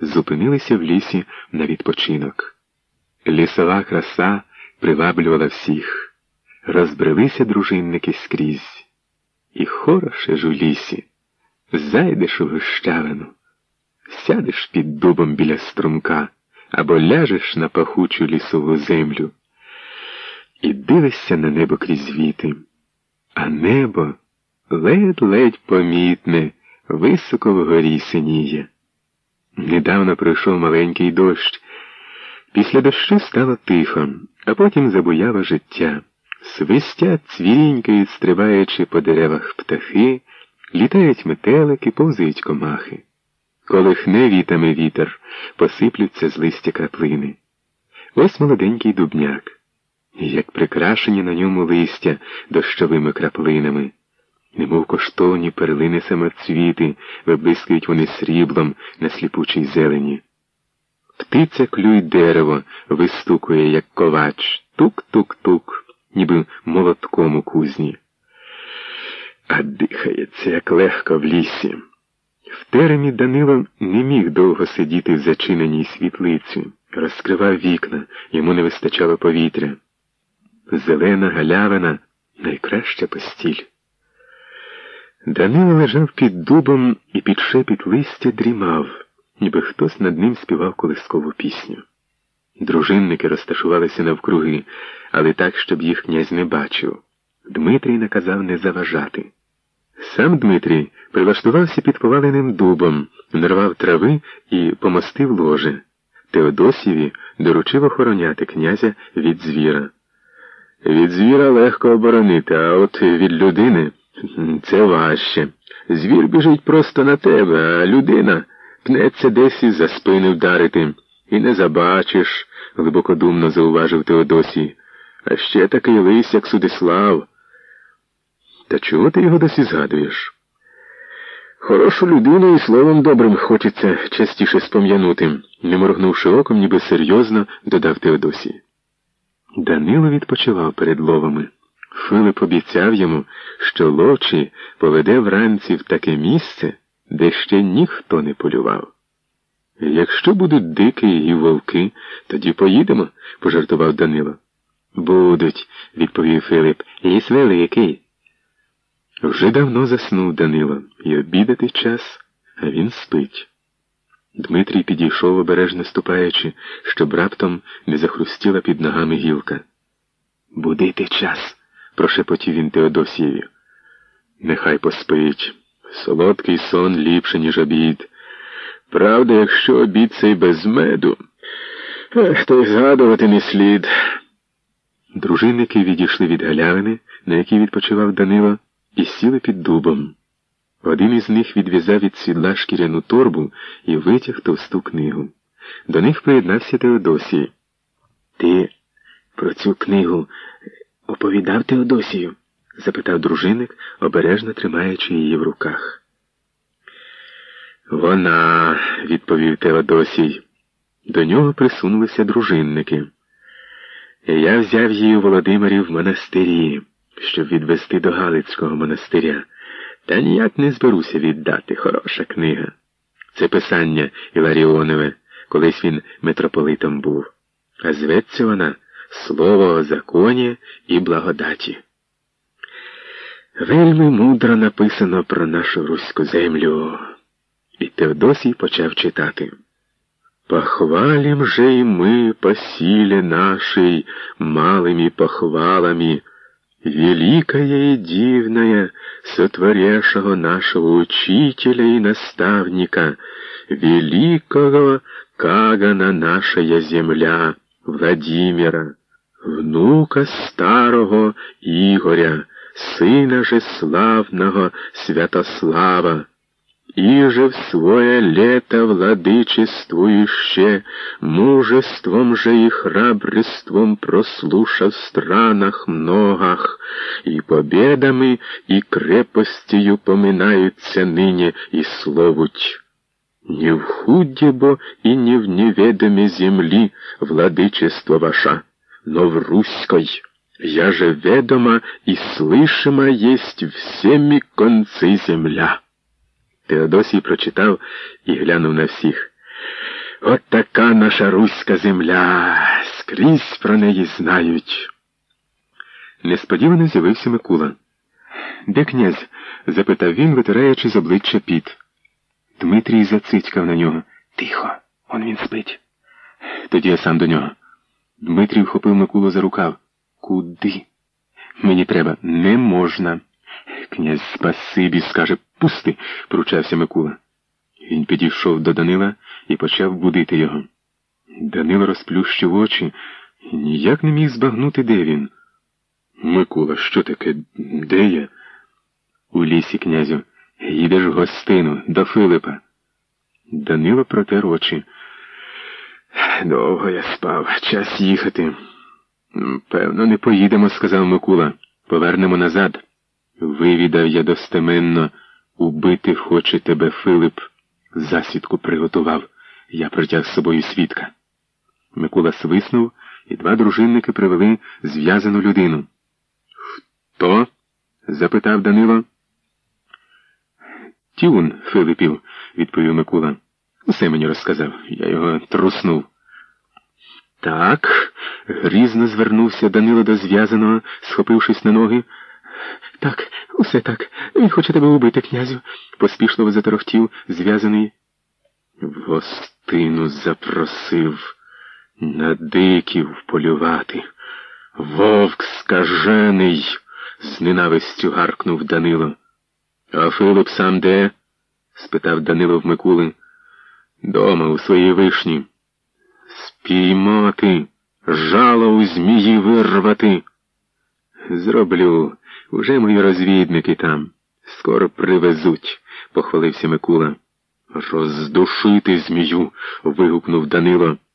зупинилися в лісі на відпочинок. Лісова краса приваблювала всіх. Розбрелися дружинники скрізь. І хороше ж у лісі. Зайдеш у гущавину, сядеш під дубом біля струмка або ляжеш на пахучу лісову землю і дивишся на небо крізь віти, а небо ледь-ледь помітне, високо вгорі синіє. Недавно пройшов маленький дощ. Після дощу стало тихо, а потім забуяло життя. Свистять, цвірінькають, стрибаючи по деревах птахи, літають метелики, повзають комахи. Колихне вітами вітер, посиплються з листя краплини. Ось молоденький дубняк, як прикрашені на ньому листя дощовими краплинами немов коштовні перлини самоцвіти, виблискують вони сріблом на сліпучій зелені. Птиця клюй дерево, вистукує, як ковач, тук-тук-тук, ніби молотком у кузні. А дихається, як легко в лісі. В теремі Данило не міг довго сидіти в зачиненій світлиці, розкривав вікна, йому не вистачало повітря. Зелена галявина найкраща постіль. Данило лежав під дубом і під шепіт листя дрімав, ніби хтось над ним співав колискову пісню. Дружинники розташувалися навкруги, але так, щоб їх князь не бачив. Дмитрій наказав не заважати. Сам Дмитрій прилаштувався під поваленим дубом, нарвав трави і помостив ложе. Теодосіві доручив охороняти князя від звіра. Від звіра легко оборонити, а от від людини. Це важче. Звір біжить просто на тебе, а людина пнеться десь і за спини вдарити. І не забачиш, глибокодумно зауважив Теодосій. А ще такий лис, як Судислав. Та чого ти його досі згадуєш? Хорошу людину і словом добрим хочеться частіше спом'янути, не моргнувши оком, ніби серйозно додав Теодосій. Данило відпочивав перед ловами. Филип обіцяв йому, що ловчий поведе вранці в таке місце, де ще ніхто не полював. Якщо будуть дики і вовки, тоді поїдемо, пожартував Данило. Будуть, відповів Филип, ліс великий. Вже давно заснув Данило, і обідати час, а він спить. Дмитрій підійшов, обережно ступаючи, щоб раптом не захрустіла під ногами гілка. Будити час прошепотів він Теодосієві. Нехай поспить. Солодкий сон ліпше, ніж обід. Правда, якщо обід цей без меду, то й згадувати не слід. Дружинники відійшли від галявини, на якій відпочивав Данило, і сіли під дубом. Один із них відв'язав від сідла шкіряну торбу і витяг товсту книгу. До них приєднався Теодосій. Ти про цю книгу Оповідав Теодосію? запитав дружинник, обережно тримаючи її в руках. Вона, відповів Теодосій. До нього присунулися дружинники. Я взяв її у Володимирі в монастирі, щоб відвести до Галицького монастиря, та ніяк не зберуся віддати хороша книга. Це писання Іларіонове, колись він митрополитом був. А зветься вона слово о законі і благодаті. Вельми мудро написано про нашу руську землю. І Теодосій почав читати. Похвалим же и мы по силе нашей малыми похвалами, великое и дивное, сотворешего нашего учителя и наставника, великого Кагана нашая земля, Владимира внука старого Ігоря, сина же славного Святослава, Иже в свое лето владычествующе, мужеством же и храбрством прослуша в странах многах, и победами, и крепостью поминаются ныне и словуть. Не в худе бо и не в неведоме земли владычество ваша но в русской. Я же ведома и слышима есть всеми концы земля. Теодосій прочитав і глянув на всіх. От така наша руська земля, скрізь про неї знають. Несподівано з'явився Микула. Де князь? запитав він, витираючи з обличчя піт. Дмитрій зацитькав на нього. Тихо, он він спить. Тоді я сам до нього. Дмитрій вхопив Микулу за рукав. Куди? Мені треба, не можна. Князь спасибі, скаже, пусти, пручався Микула. Він підійшов до Данила і почав будити його. Данило розплющив очі і ніяк не міг збагнути, де він. Микула, що таке? Де я? У лісі, князю. Їдеш в гостину до Филипа. Данило протер очі. Довго я спав, час їхати. Певно, не поїдемо, сказав Микула. Повернемо назад. Вивідав я достеменно, убити хоче тебе Филип. Засідку приготував. Я притяг з собою свідка. Микула свиснув, і два дружинники привели зв'язану людину. Хто? запитав Данило. Тюн Филипів, відповів Микула. Усе мені розказав. Я його труснув. Так, грізно звернувся Данило до зв'язаного, схопившись на ноги. Так, усе так. Він хоче тебе убити, князю, поспішливо заторохтів зв'язаний. В гостину запросив на диків полювати. Вовк скажений, з ненавистю гаркнув Данило. А Филип сам де? спитав Данило в Микули. Дома, у своїй вишні. Спіймати, жало у змії вирвати. Зроблю. Уже мої розвідники там. Скоро привезуть, похвалився Микула. Роздушити змію. вигукнув Данило.